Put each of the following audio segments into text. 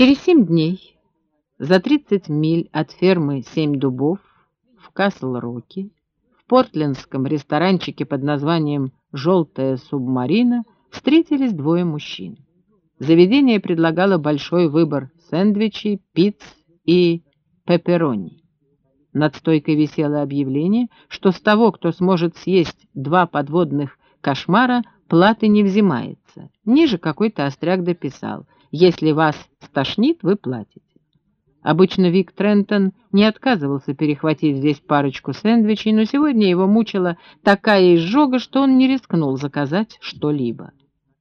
Через семь дней, за 30 миль от фермы «Семь дубов» в Касл-Роке, в портлендском ресторанчике под названием «Желтая субмарина» встретились двое мужчин. Заведение предлагало большой выбор сэндвичей, пиц и пепперони. Над стойкой висело объявление, что с того, кто сможет съесть два подводных кошмара, платы не взимается. Ниже какой-то остряк дописал, если вас стошнит, вы платите. Обычно Вик Трентон не отказывался перехватить здесь парочку сэндвичей, но сегодня его мучила такая изжога, что он не рискнул заказать что-либо.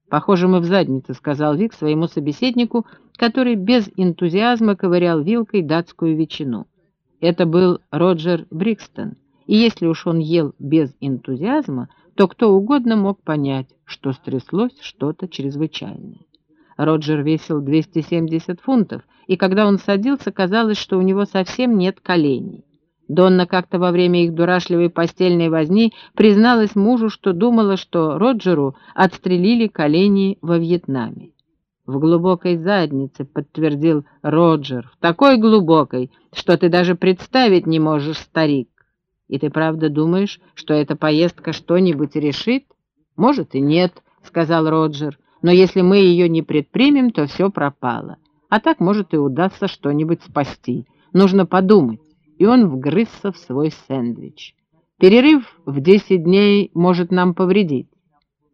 «Похоже, мы в заднице», — сказал Вик своему собеседнику, который без энтузиазма ковырял вилкой датскую ветчину. Это был Роджер Брикстон, и если уж он ел без энтузиазма, то кто угодно мог понять, что стряслось что-то чрезвычайное. Роджер весил 270 фунтов, и когда он садился, казалось, что у него совсем нет коленей. Донна как-то во время их дурашливой постельной возни призналась мужу, что думала, что Роджеру отстрелили колени во Вьетнаме. «В глубокой заднице», — подтвердил Роджер, — «в такой глубокой, что ты даже представить не можешь, старик. И ты правда думаешь, что эта поездка что-нибудь решит?» «Может и нет», — сказал Роджер, — но если мы ее не предпримем, то все пропало. А так, может, и удастся что-нибудь спасти. Нужно подумать. И он вгрызся в свой сэндвич. Перерыв в 10 дней может нам повредить.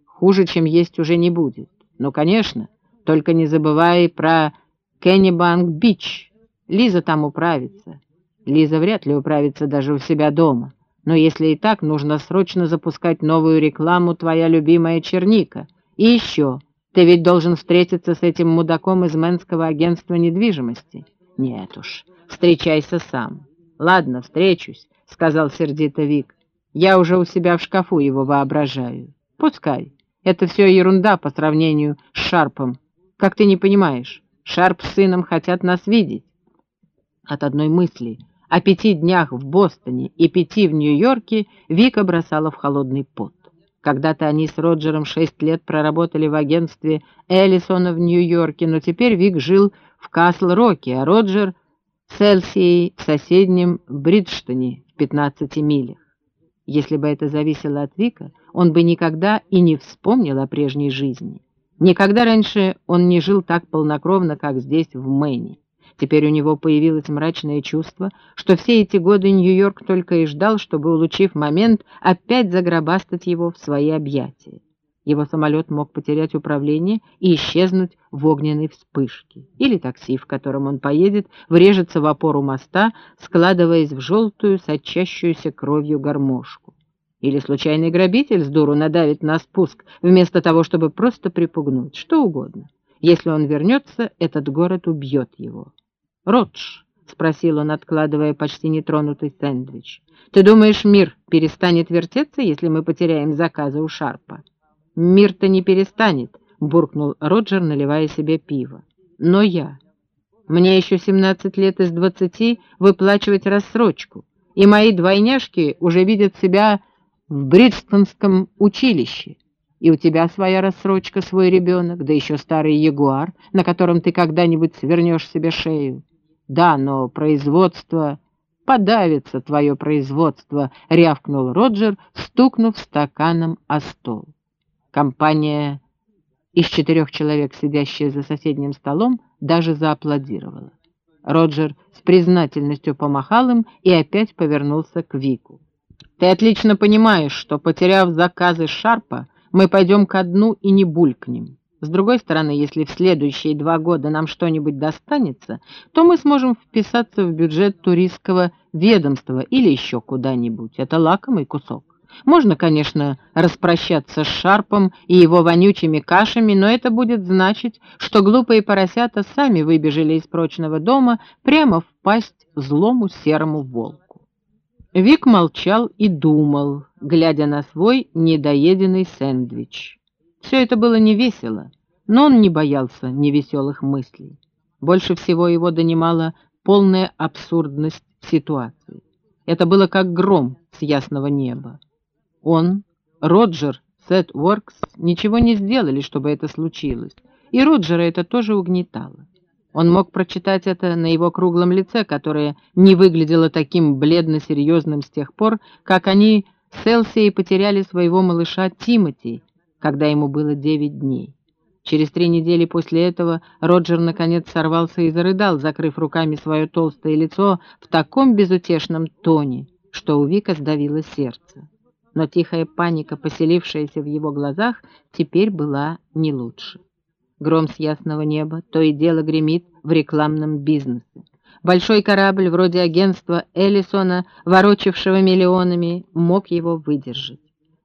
Хуже, чем есть, уже не будет. Ну, конечно, только не забывай про Кеннибанк-Бич. Лиза там управится. Лиза вряд ли управится даже у себя дома. Но если и так, нужно срочно запускать новую рекламу «Твоя любимая черника». И еще, ты ведь должен встретиться с этим мудаком из Мэнского агентства недвижимости. Нет уж, встречайся сам. Ладно, встречусь, — сказал сердито Вик. Я уже у себя в шкафу его воображаю. Пускай. Это все ерунда по сравнению с Шарпом. Как ты не понимаешь, Шарп с сыном хотят нас видеть. От одной мысли о пяти днях в Бостоне и пяти в Нью-Йорке Вика бросала в холодный пот. Когда-то они с Роджером шесть лет проработали в агентстве Эллисона в Нью-Йорке, но теперь Вик жил в Касл-Роке, а Роджер с Элсией в соседнем Бриджтоне в 15 милях. Если бы это зависело от Вика, он бы никогда и не вспомнил о прежней жизни. Никогда раньше он не жил так полнокровно, как здесь, в Мэне. Теперь у него появилось мрачное чувство, что все эти годы Нью-Йорк только и ждал, чтобы, улучив момент, опять загробастать его в свои объятия. Его самолет мог потерять управление и исчезнуть в огненной вспышке. Или такси, в котором он поедет, врежется в опору моста, складываясь в желтую, сочащуюся кровью гармошку. Или случайный грабитель с дуру надавит на спуск, вместо того, чтобы просто припугнуть. Что угодно. Если он вернется, этот город убьет его. «Родж», — спросил он, откладывая почти нетронутый сэндвич, — «ты думаешь, мир перестанет вертеться, если мы потеряем заказы у Шарпа?» «Мир-то не перестанет», — буркнул Роджер, наливая себе пиво. «Но я. Мне еще семнадцать лет из двадцати выплачивать рассрочку, и мои двойняшки уже видят себя в Бриджтонском училище. И у тебя своя рассрочка, свой ребенок, да еще старый ягуар, на котором ты когда-нибудь свернешь себе шею. Да, но производство... Подавится твое производство, рявкнул Роджер, стукнув стаканом о стол. Компания из четырех человек, сидящая за соседним столом, даже зааплодировала. Роджер с признательностью помахал им и опять повернулся к Вику. «Ты отлично понимаешь, что, потеряв заказы Шарпа, мы пойдем ко дну и не булькнем. С другой стороны, если в следующие два года нам что-нибудь достанется, то мы сможем вписаться в бюджет туристского ведомства или еще куда-нибудь. Это лакомый кусок. Можно, конечно, распрощаться с Шарпом и его вонючими кашами, но это будет значить, что глупые поросята сами выбежали из прочного дома прямо в пасть злому серому волку. Вик молчал и думал, глядя на свой недоеденный сэндвич. Все это было невесело, но он не боялся невеселых мыслей. Больше всего его донимала полная абсурдность ситуации. Это было как гром с ясного неба. Он, Роджер, Сет Уоркс ничего не сделали, чтобы это случилось, и Роджера это тоже угнетало. Он мог прочитать это на его круглом лице, которое не выглядело таким бледно-серьезным с тех пор, как они с Элсией потеряли своего малыша Тимоти, когда ему было девять дней. Через три недели после этого Роджер наконец сорвался и зарыдал, закрыв руками свое толстое лицо в таком безутешном тоне, что у Вика сдавило сердце. Но тихая паника, поселившаяся в его глазах, теперь была не лучше. Гром с ясного неба то и дело гремит в рекламном бизнесе. Большой корабль, вроде агентства Эллисона, ворочавшего миллионами, мог его выдержать.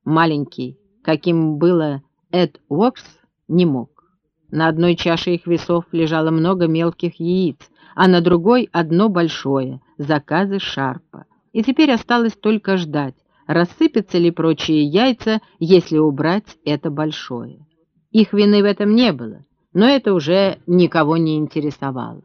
Маленький, каким было Эд Уокс, не мог. На одной чаше их весов лежало много мелких яиц, а на другой одно большое — заказы Шарпа. И теперь осталось только ждать, рассыпятся ли прочие яйца, если убрать это большое. Их вины в этом не было, но это уже никого не интересовало.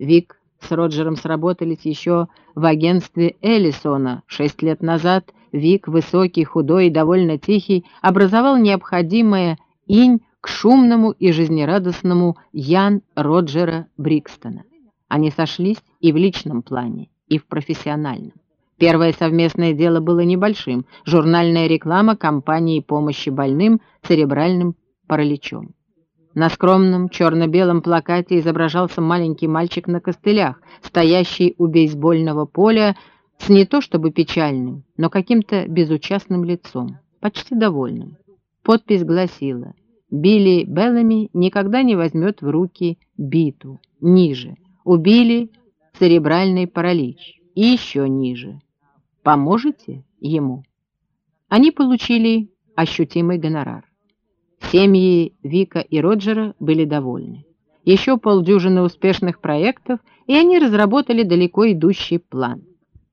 Вик с Роджером сработались еще в агентстве Эллисона. Шесть лет назад Вик, высокий, худой и довольно тихий, образовал необходимое инь к шумному и жизнерадостному Ян Роджера Брикстона. Они сошлись и в личном плане, и в профессиональном. Первое совместное дело было небольшим – журнальная реклама компании помощи больным церебральным параличом. На скромном черно-белом плакате изображался маленький мальчик на костылях, стоящий у бейсбольного поля с не то чтобы печальным, но каким-то безучастным лицом, почти довольным. Подпись гласила «Билли Беллами никогда не возьмет в руки биту, ниже, убили церебральный паралич и еще ниже. Поможете ему?» Они получили ощутимый гонорар. Семьи Вика и Роджера были довольны. Еще полдюжины успешных проектов, и они разработали далеко идущий план.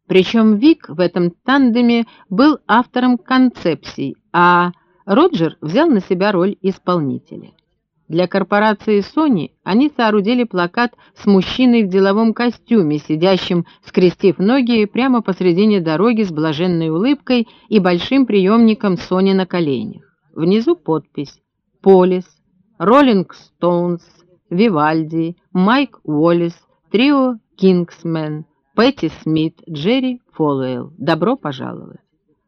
Причем Вик в этом тандеме был автором концепций, а Роджер взял на себя роль исполнителя. Для корпорации Sony они соорудили плакат с мужчиной в деловом костюме, сидящим, скрестив ноги прямо посредине дороги с блаженной улыбкой и большим приемником Sony на коленях. Внизу подпись «Полис», «Роллинг Стоунс», «Вивальди», «Майк Уоллес», «Трио Кингсмен», «Пэтти Смит», «Джерри Фолуэлл». Добро пожаловать.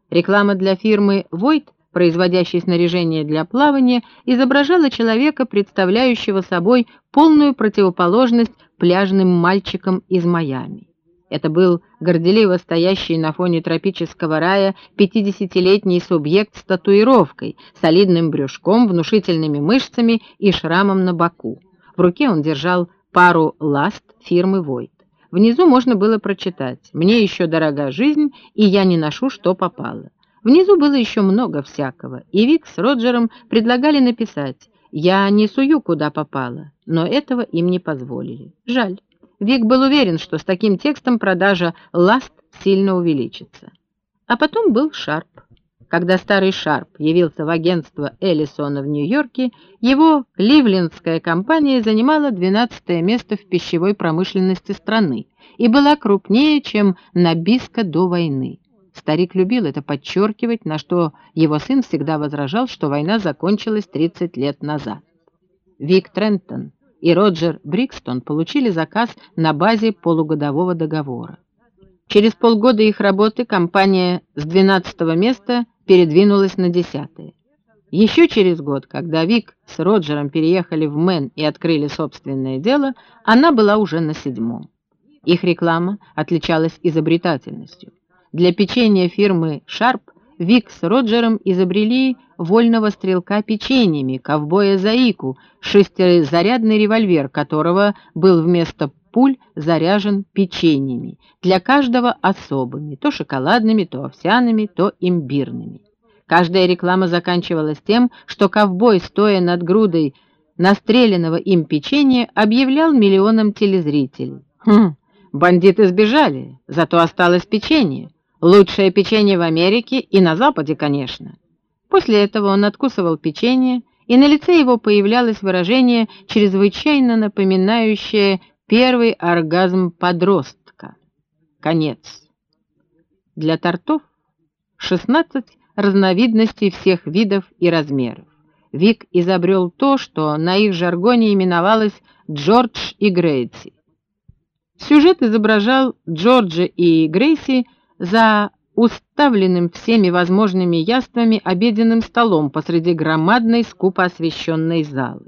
Реклама для фирмы «Войт», производящей снаряжение для плавания, изображала человека, представляющего собой полную противоположность пляжным мальчикам из Майами. Это был горделиво стоящий на фоне тропического рая пятидесятилетний субъект с татуировкой, солидным брюшком, внушительными мышцами и шрамом на боку. В руке он держал пару ласт фирмы «Войт». Внизу можно было прочитать «Мне еще дорога жизнь, и я не ношу, что попало». Внизу было еще много всякого, и Вик с Роджером предлагали написать «Я не сую, куда попало», но этого им не позволили. Жаль. Вик был уверен, что с таким текстом продажа ласт сильно увеличится. А потом был Шарп. Когда старый Шарп явился в агентство Эллисона в Нью-Йорке, его ливлендская компания занимала 12 место в пищевой промышленности страны и была крупнее, чем Набиска до войны. Старик любил это подчеркивать, на что его сын всегда возражал, что война закончилась 30 лет назад. Вик Трентон и Роджер Брикстон получили заказ на базе полугодового договора. Через полгода их работы компания с 12 места передвинулась на 10 -е. Еще через год, когда Вик с Роджером переехали в Мэн и открыли собственное дело, она была уже на седьмом. Их реклама отличалась изобретательностью. Для печенья фирмы Sharp Вик с Роджером изобрели вольного стрелка печеньями, ковбоя Заику, шестизарядный револьвер которого был вместо пуль заряжен печеньями, для каждого особыми, то шоколадными, то овсяными, то имбирными. Каждая реклама заканчивалась тем, что ковбой, стоя над грудой настреленного им печенья, объявлял миллионам телезрителей. «Хм, бандиты сбежали, зато осталось печенье. Лучшее печенье в Америке и на Западе, конечно. После этого он откусывал печенье, и на лице его появлялось выражение, чрезвычайно напоминающее первый оргазм подростка. Конец. Для тортов 16 разновидностей всех видов и размеров. Вик изобрел то, что на их жаргоне именовалось «Джордж и Грейси». Сюжет изображал Джорджа и Грейси за уставленным всеми возможными яствами обеденным столом посреди громадной скупо освещенной залы.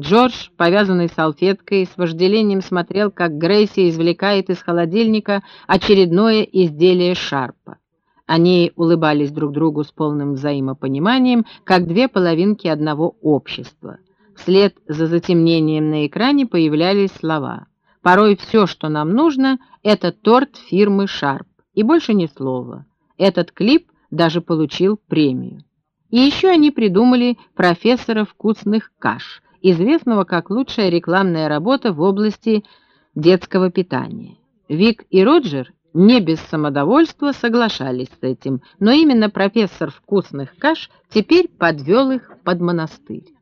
Джордж, повязанный салфеткой, с вожделением смотрел, как Грейси извлекает из холодильника очередное изделие шарпа. Они улыбались друг другу с полным взаимопониманием, как две половинки одного общества. Вслед за затемнением на экране появлялись слова. «Порой все, что нам нужно, это торт фирмы «Шарп». И больше ни слова. Этот клип даже получил премию. И еще они придумали профессора вкусных каш, известного как лучшая рекламная работа в области детского питания. Вик и Роджер не без самодовольства соглашались с этим, но именно профессор вкусных каш теперь подвел их под монастырь.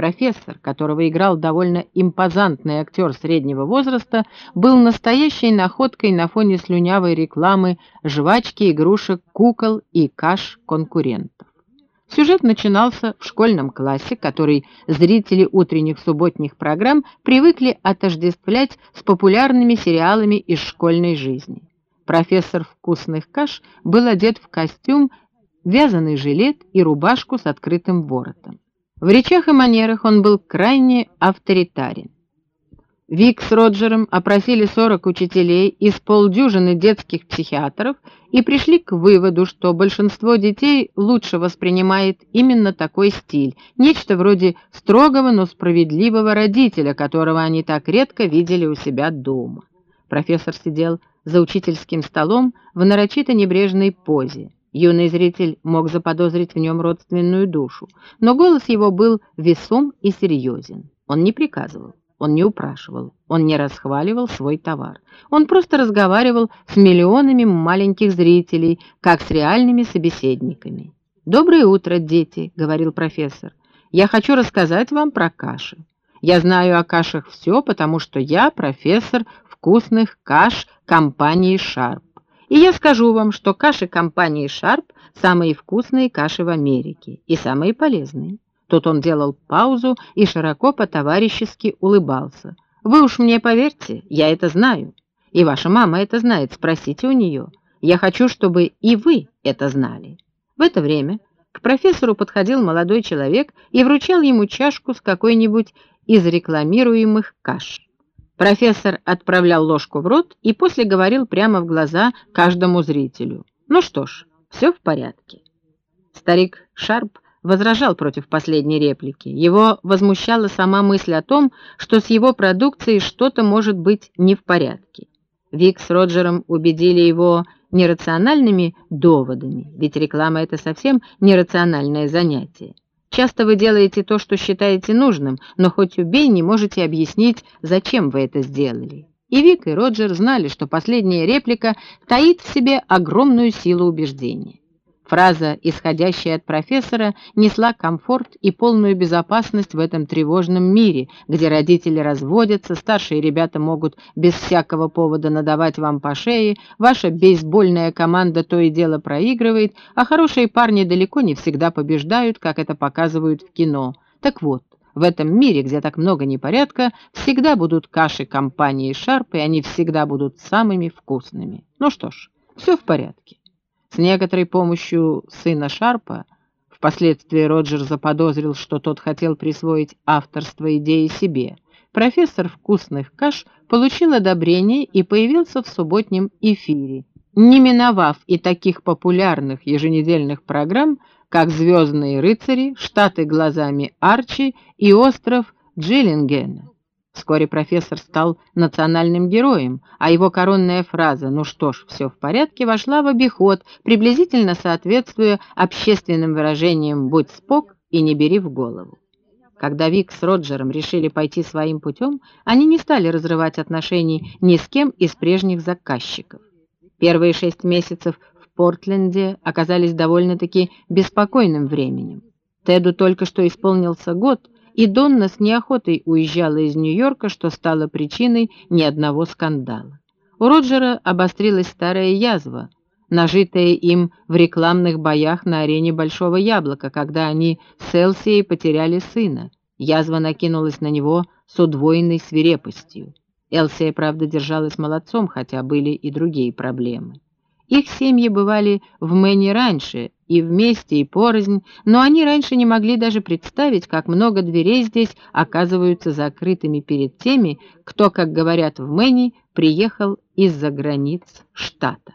Профессор, которого играл довольно импозантный актер среднего возраста, был настоящей находкой на фоне слюнявой рекламы жвачки, игрушек, кукол и каш конкурентов. Сюжет начинался в школьном классе, который зрители утренних субботних программ привыкли отождествлять с популярными сериалами из школьной жизни. Профессор вкусных каш был одет в костюм, вязаный жилет и рубашку с открытым воротом. В речах и манерах он был крайне авторитарен. Вик с Роджером опросили 40 учителей из полдюжины детских психиатров и пришли к выводу, что большинство детей лучше воспринимает именно такой стиль, нечто вроде строгого, но справедливого родителя, которого они так редко видели у себя дома. Профессор сидел за учительским столом в нарочито небрежной позе. Юный зритель мог заподозрить в нем родственную душу, но голос его был весом и серьезен. Он не приказывал, он не упрашивал, он не расхваливал свой товар. Он просто разговаривал с миллионами маленьких зрителей, как с реальными собеседниками. «Доброе утро, дети», — говорил профессор. «Я хочу рассказать вам про каши. Я знаю о кашах все, потому что я профессор вкусных каш компании «Шарп». И я скажу вам, что каши компании «Шарп» самые вкусные каши в Америке и самые полезные. Тут он делал паузу и широко по-товарищески улыбался. «Вы уж мне поверьте, я это знаю. И ваша мама это знает, спросите у нее. Я хочу, чтобы и вы это знали». В это время к профессору подходил молодой человек и вручал ему чашку с какой-нибудь из рекламируемых каш. Профессор отправлял ложку в рот и после говорил прямо в глаза каждому зрителю. «Ну что ж, все в порядке». Старик Шарп возражал против последней реплики. Его возмущала сама мысль о том, что с его продукцией что-то может быть не в порядке. Вик с Роджером убедили его нерациональными доводами, ведь реклама — это совсем нерациональное занятие. Часто вы делаете то, что считаете нужным, но хоть убей, не можете объяснить, зачем вы это сделали. И Вик, и Роджер знали, что последняя реплика таит в себе огромную силу убеждения. Фраза, исходящая от профессора, несла комфорт и полную безопасность в этом тревожном мире, где родители разводятся, старшие ребята могут без всякого повода надавать вам по шее, ваша бейсбольная команда то и дело проигрывает, а хорошие парни далеко не всегда побеждают, как это показывают в кино. Так вот, в этом мире, где так много непорядка, всегда будут каши компании «Шарп», и они всегда будут самыми вкусными. Ну что ж, все в порядке. С некоторой помощью сына Шарпа, впоследствии Роджер заподозрил, что тот хотел присвоить авторство идеи себе, профессор вкусных каш получил одобрение и появился в субботнем эфире, не миновав и таких популярных еженедельных программ, как «Звездные рыцари», «Штаты глазами Арчи» и «Остров Джиллингена». Вскоре профессор стал национальным героем, а его коронная фраза «ну что ж, все в порядке» вошла в обиход, приблизительно соответствуя общественным выражениям «будь спок и не бери в голову». Когда Вик с Роджером решили пойти своим путем, они не стали разрывать отношений ни с кем из прежних заказчиков. Первые шесть месяцев в Портленде оказались довольно-таки беспокойным временем. Теду только что исполнился год — и Донна с неохотой уезжала из Нью-Йорка, что стало причиной ни одного скандала. У Роджера обострилась старая язва. нажитое им в рекламных боях на арене Большого Яблока, когда они с Элсией потеряли сына. Язва накинулась на него с удвоенной свирепостью. Элсия, правда, держалась молодцом, хотя были и другие проблемы. Их семьи бывали в Мэне раньше, и вместе, и порознь, но они раньше не могли даже представить, как много дверей здесь оказываются закрытыми перед теми, кто, как говорят в Мэне, приехал из-за границ штата.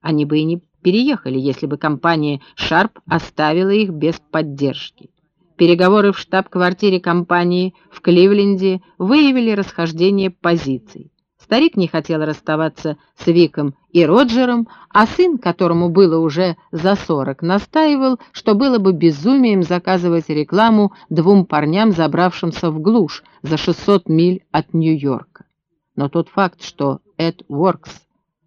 Они бы и не переехали, если бы компания «Шарп» оставила их без поддержки. Переговоры в штаб-квартире компании в Кливленде выявили расхождение позиций. Старик не хотел расставаться с Виком и Роджером, а сын, которому было уже за сорок, настаивал, что было бы безумием заказывать рекламу двум парням, забравшимся в глушь за 600 миль от Нью-Йорка. Но тот факт, что AdWorks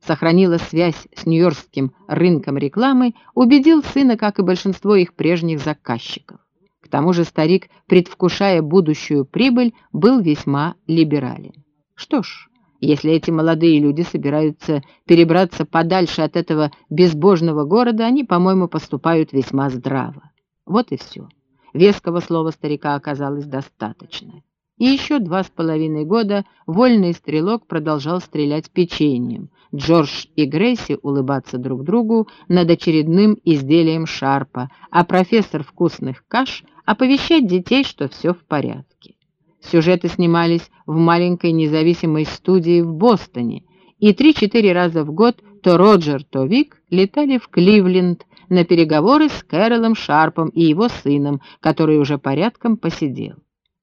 сохранила связь с нью-йоркским рынком рекламы, убедил сына, как и большинство их прежних заказчиков. К тому же старик, предвкушая будущую прибыль, был весьма либерален. Что ж, если эти молодые люди собираются перебраться подальше от этого безбожного города, они, по-моему, поступают весьма здраво. Вот и все. Веского слова старика оказалось достаточно. И еще два с половиной года вольный стрелок продолжал стрелять печеньем. Джордж и Грейси улыбаться друг другу над очередным изделием шарпа, а профессор вкусных каш оповещать детей, что все в порядке. Сюжеты снимались в маленькой независимой студии в Бостоне, и три-четыре раза в год то Роджер, то Вик летали в Кливленд на переговоры с Кэролом Шарпом и его сыном, который уже порядком посидел.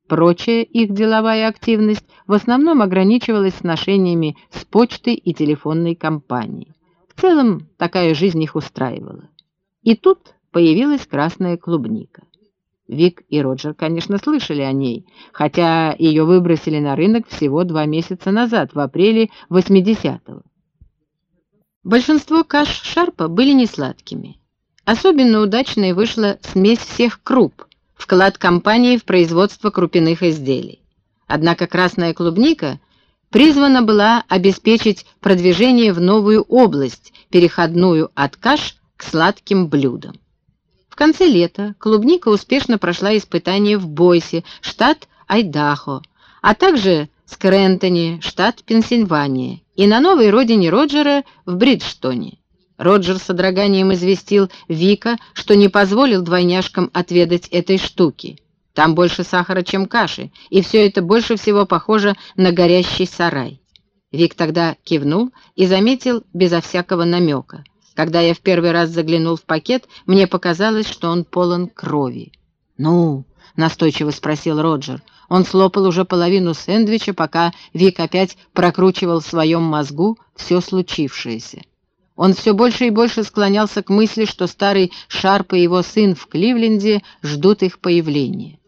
Прочая их деловая активность в основном ограничивалась сношениями с почтой и телефонной компанией. В целом, такая жизнь их устраивала. И тут появилась красная клубника. Вик и Роджер, конечно, слышали о ней, хотя ее выбросили на рынок всего два месяца назад, в апреле 80-го. Большинство каш Шарпа были несладкими. Особенно удачной вышла смесь всех круп, вклад компании в производство крупяных изделий. Однако красная клубника призвана была обеспечить продвижение в новую область, переходную от каш к сладким блюдам. В конце лета клубника успешно прошла испытание в Бойсе, штат Айдахо, а также Скрентоне, штат Пенсильвания, и на новой родине Роджера в Бриджтоне. Роджер с содроганием известил Вика, что не позволил двойняшкам отведать этой штуки. Там больше сахара, чем каши, и все это больше всего похоже на горящий сарай. Вик тогда кивнул и заметил безо всякого намека. Когда я в первый раз заглянул в пакет, мне показалось, что он полон крови. «Ну?» — настойчиво спросил Роджер. Он слопал уже половину сэндвича, пока Вик опять прокручивал в своем мозгу все случившееся. Он все больше и больше склонялся к мысли, что старый Шарп и его сын в Кливленде ждут их появления.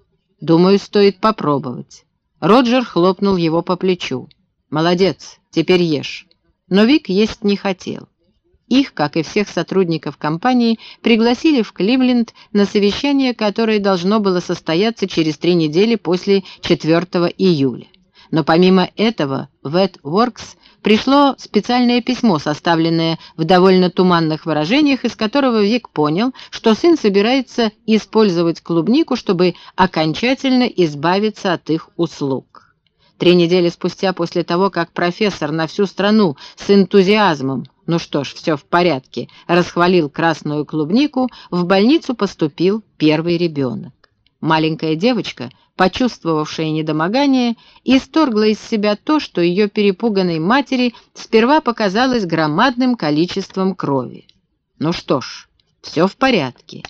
«Думаю, стоит попробовать». Роджер хлопнул его по плечу. «Молодец, теперь ешь». Но Вик есть не хотел. Их, как и всех сотрудников компании, пригласили в Кливленд на совещание, которое должно было состояться через три недели после 4 июля. Но помимо этого в AdWorks пришло специальное письмо, составленное в довольно туманных выражениях, из которого Вик понял, что сын собирается использовать клубнику, чтобы окончательно избавиться от их услуг. Три недели спустя, после того, как профессор на всю страну с энтузиазмом, ну что ж, все в порядке, расхвалил красную клубнику, в больницу поступил первый ребенок. Маленькая девочка, почувствовавшая недомогание, исторгла из себя то, что ее перепуганной матери сперва показалось громадным количеством крови. Ну что ж, все в порядке.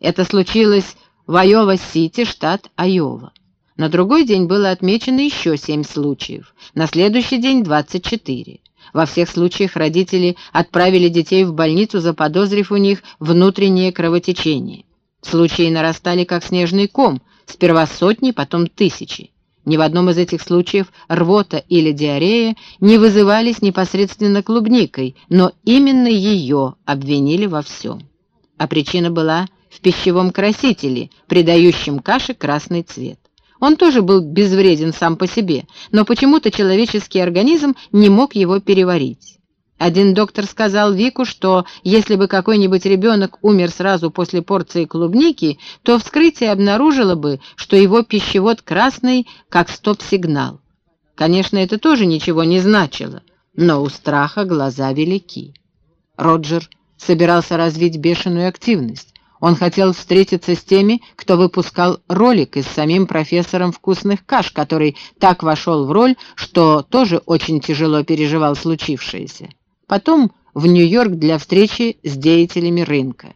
Это случилось в Айова-Сити, штат Айова. На другой день было отмечено еще семь случаев, на следующий день 24. Во всех случаях родители отправили детей в больницу, заподозрив у них внутреннее кровотечение. Случаи нарастали как снежный ком, сперва сотни, потом тысячи. Ни в одном из этих случаев рвота или диарея не вызывались непосредственно клубникой, но именно ее обвинили во всем. А причина была в пищевом красителе, придающем каше красный цвет. Он тоже был безвреден сам по себе, но почему-то человеческий организм не мог его переварить. Один доктор сказал Вику, что если бы какой-нибудь ребенок умер сразу после порции клубники, то вскрытие обнаружило бы, что его пищевод красный, как стоп-сигнал. Конечно, это тоже ничего не значило, но у страха глаза велики. Роджер собирался развить бешеную активность. Он хотел встретиться с теми, кто выпускал ролик и с самим профессором вкусных каш, который так вошел в роль, что тоже очень тяжело переживал случившееся. Потом в Нью-Йорк для встречи с деятелями рынка.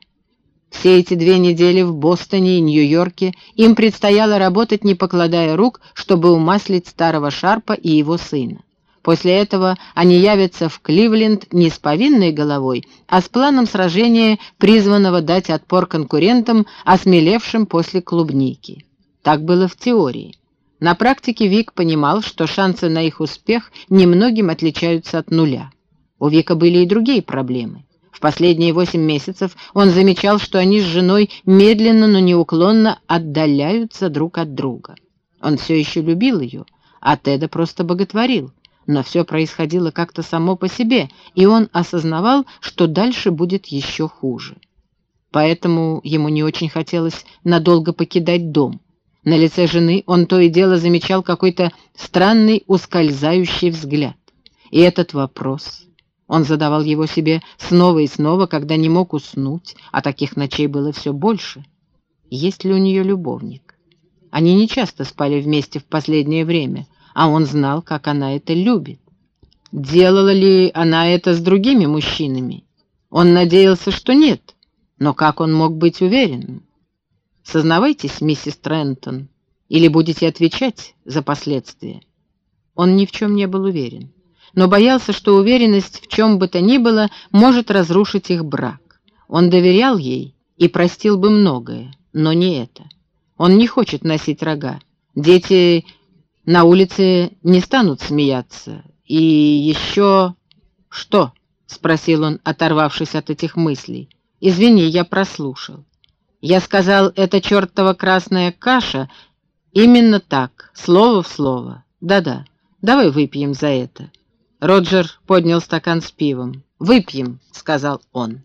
Все эти две недели в Бостоне и Нью-Йорке им предстояло работать, не покладая рук, чтобы умаслить старого Шарпа и его сына. После этого они явятся в Кливленд не с повинной головой, а с планом сражения, призванного дать отпор конкурентам, осмелевшим после клубники. Так было в теории. На практике Вик понимал, что шансы на их успех немногим отличаются от нуля. У Вика были и другие проблемы. В последние восемь месяцев он замечал, что они с женой медленно, но неуклонно отдаляются друг от друга. Он все еще любил ее, а Теда просто боготворил но все происходило как-то само по себе, и он осознавал, что дальше будет еще хуже. Поэтому ему не очень хотелось надолго покидать дом. На лице жены он то и дело замечал какой-то странный ускользающий взгляд. И этот вопрос... Он задавал его себе снова и снова, когда не мог уснуть, а таких ночей было все больше. Есть ли у нее любовник? Они не часто спали вместе в последнее время, а он знал, как она это любит. Делала ли она это с другими мужчинами? Он надеялся, что нет, но как он мог быть уверенным? Сознавайтесь, миссис Трентон, или будете отвечать за последствия. Он ни в чем не был уверен, но боялся, что уверенность в чем бы то ни было может разрушить их брак. Он доверял ей и простил бы многое, но не это. Он не хочет носить рога. Дети на улице не станут смеяться. И еще... Что? — спросил он, оторвавшись от этих мыслей. «Извини, я прослушал. Я сказал, это чертова красная каша. Именно так, слово в слово. Да-да, давай выпьем за это». Роджер поднял стакан с пивом. «Выпьем», — сказал он.